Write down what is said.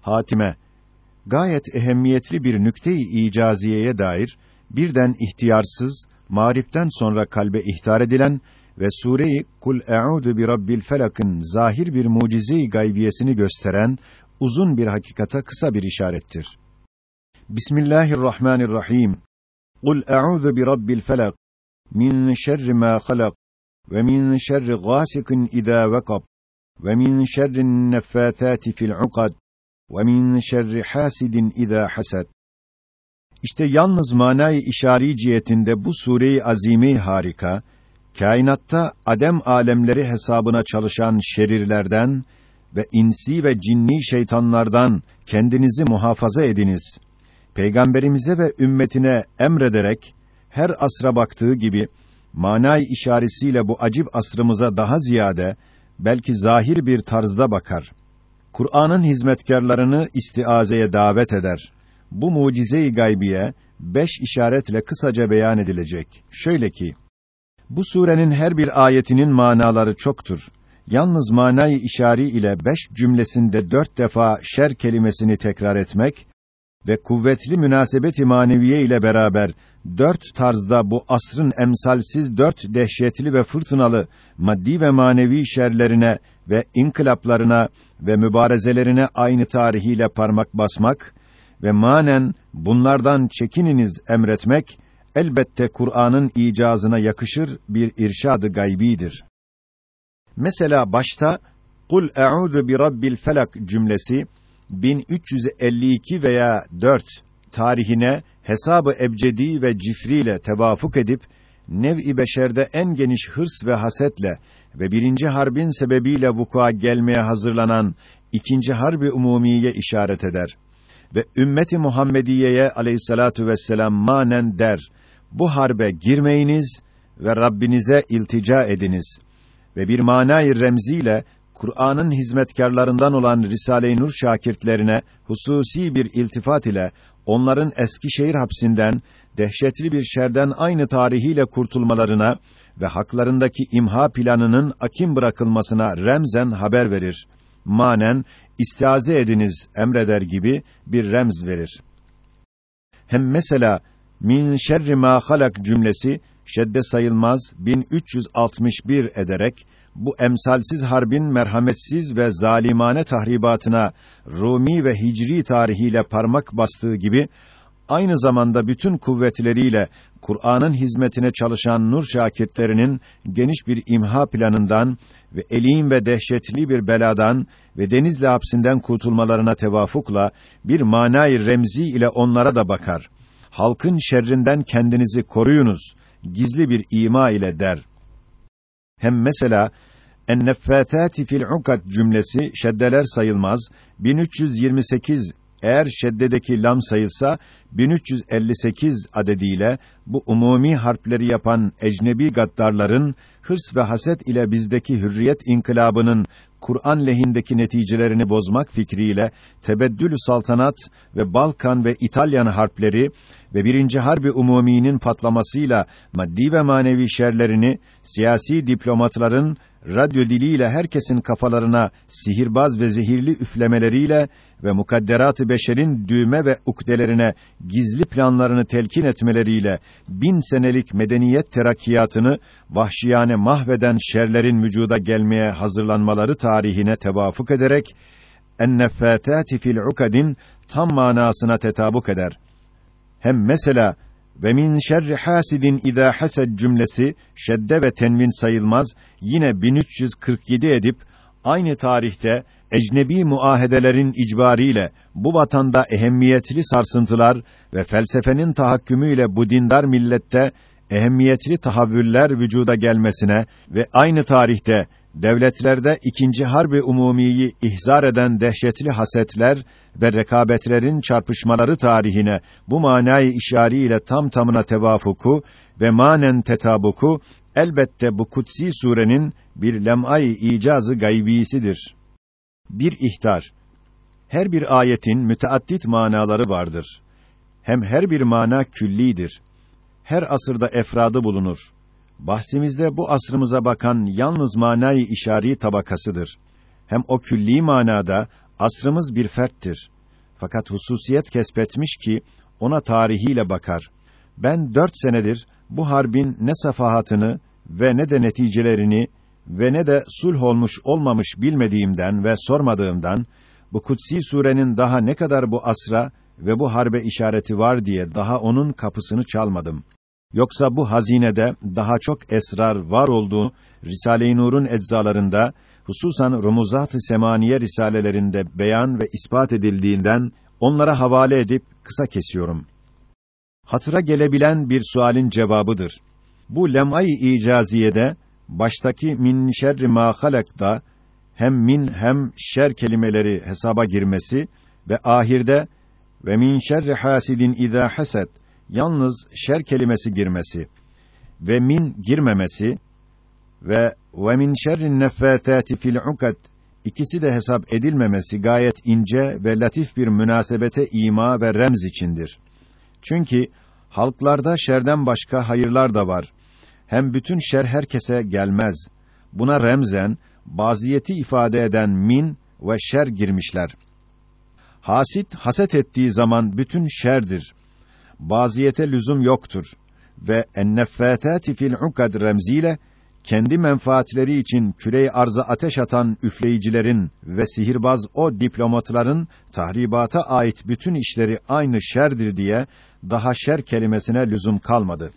hatime gayet ehemmiyetli bir nükte-i icaziyeye dair birden ihtiyarsız mağripten sonra kalbe ihtar edilen ve sureyi Kul e'udu bi rabbil felak'ın zahir bir mucize-i gaybiyesini gösteren uzun bir hakikata kısa bir işarettir. Bismillahirrahmanirrahim. Kul e'udu bi rabbil felak min şerri ma halak ve min şerri gâsikin idâ vekab ve min şerrin neffâthâti fil ukad ve min şerri hasidin idâ hasad. İşte yalnız manayı işari cihetinde bu sure-i azime harika, kainatta adem alemleri hesabına çalışan şerirlerden ve insi ve cinni şeytanlardan kendinizi muhafaza ediniz. Peygamberimize ve ümmetine emrederek her asra baktığı gibi manay işaretiyle bu acip asrımıza daha ziyade belki zahir bir tarzda bakar. Kur'an'ın hizmetkarlarını istiazeye davet eder. Bu mucize-i gaybiye beş işaretle kısaca beyan edilecek. Şöyle ki: Bu surenin her bir ayetinin manaları çoktur. Yalnız manayı işari ile beş cümlesinde dört defa şer kelimesini tekrar etmek ve kuvvetli münasebet-i maneviye ile beraber dört tarzda bu asrın emsalsiz dört dehşetli ve fırtınalı maddi ve manevi şerlerine ve inkılaplarına ve mübarezelerine aynı tarihiyle parmak basmak ve manen bunlardan çekininiz emretmek elbette Kur'an'ın icazına yakışır bir irşadı gaybidir. Mesela başta Kul e'udu bi rabbil felak cümlesi 1352 veya 4 tarihine hesabı ebcedi ve cifriyle tevafuk edip nev-i beşerde en geniş hırs ve hasetle ve birinci harbin sebebiyle vuku'a gelmeye hazırlanan ikinci harbi umumiye işaret eder ve ümmeti Muhammediye'ye aleyhissalatu vesselam manen der bu harbe girmeyiniz ve Rabbinize iltica ediniz. Ve bir manayı remziyle Kur'an'ın hizmetkarlarından olan Risale-i Nur şakirtlerine hususi bir iltifat ile onların Eskişehir hapsinden dehşetli bir şerden aynı tarihiyle kurtulmalarına ve haklarındaki imha planının akim bırakılmasına remzen haber verir. Manen istiaze ediniz emreder gibi bir remz verir. Hem mesela min şerri ma halak cümlesi şedde sayılmaz 1361 ederek bu emsalsiz harbin merhametsiz ve zalimane tahribatına Rumi ve Hicri tarihiyle parmak bastığı gibi aynı zamanda bütün kuvvetleriyle Kur'an'ın hizmetine çalışan nur şakirtlerinin geniş bir imha planından ve elin ve dehşetli bir beladan ve denizli hapsinden kurtulmalarına tevafukla bir manayı remzi ile onlara da bakar. Halkın şerrinden kendinizi koruyunuz gizli bir ima ile der. Hem mesela en-neffâtâti fil ukad cümlesi şeddeler sayılmaz 1328 eğer şeddedeki lam sayılsa 1358 adediyle bu umumi harpleri yapan ecnebi gaddarların hırs ve haset ile bizdeki hürriyet inkılabının Kur'an lehindeki neticelerini bozmak fikriyle tebeddülü saltanat ve Balkan ve İtalyan harpleri ve birinci harbi umuminin patlamasıyla maddi ve manevi şerlerini siyasi diplomatların radyo diliyle herkesin kafalarına sihirbaz ve zehirli üflemeleriyle ve mukadderat-ı beşerin düğme ve ukdelerine gizli planlarını telkin etmeleriyle bin senelik medeniyet terakkiyatını vahşiyane mahveden şerlerin vücuda gelmeye hazırlanmaları tarihine tevafuk ederek en-neffâtâti fil ukadin tam manasına tetabuk eder. Hem mesela ve min şerri hasidin izâ hased cümlesi şedde ve tenvin sayılmaz yine 1347 edip aynı tarihte ecnebi muahedelerin icbariyle bu vatanda ehemmiyetli sarsıntılar ve felsefenin tahakkümüyle bu dindar millette ehemmiyetli tahavvüller vücuda gelmesine ve aynı tarihte devletlerde ikinci harbi umumiyi ihzar eden dehşetli hasetler ve rekabetlerin çarpışmaları tarihine bu manayı işariyle tam tamına tevafuku ve manen tetabuku elbette bu kutsi surenin bir lem'ay icazı gaybisidir. Bir ihtar. Her bir ayetin müteaddit manaları vardır. Hem her bir mana küllidir. Her asırda efradı bulunur. Bahsimizde bu asrımıza bakan yalnız manayı işari tabakasıdır. Hem o külli manada Asrımız bir ferttir. Fakat hususiyet kesbetmiş ki ona tarihiyle bakar. Ben dört senedir bu harbin ne safahatını ve ne de neticelerini ve ne de sulh olmuş olmamış bilmediğimden ve sormadığımdan bu kutsi surenin daha ne kadar bu asra ve bu harbe işareti var diye daha onun kapısını çalmadım. Yoksa bu hazinede daha çok esrar var olduğu Risale-i Nur'un eczalarında hususan Rumuzat-ı Semaniye risalelerinde beyan ve ispat edildiğinden onlara havale edip kısa kesiyorum. Hatıra gelebilen bir sualin cevabıdır. Bu lem'ay-ı icaziyede baştaki min şerri ma halak'ta hem min hem şer kelimeleri hesaba girmesi ve ahirde ve min şerri hasidin izâ hased yalnız şer kelimesi girmesi ve min girmemesi ve ve min şerrin neffâtâti fil ukad ikisi de hesap edilmemesi gayet ince ve latif bir münasebete ima ve remz içindir. Çünkü halklarda şerden başka hayırlar da var. Hem bütün şer herkese gelmez. Buna remzen baziyeti ifade eden min ve şer girmişler. Hasit haset ettiği zaman bütün şerdir. Baziyete lüzum yoktur ve enneffâtâti fil ukad remziyle kendi menfaatleri için küreyi arza ateş atan üfleyicilerin ve sihirbaz o diplomatların tahribata ait bütün işleri aynı şerdir diye daha şer kelimesine lüzum kalmadı.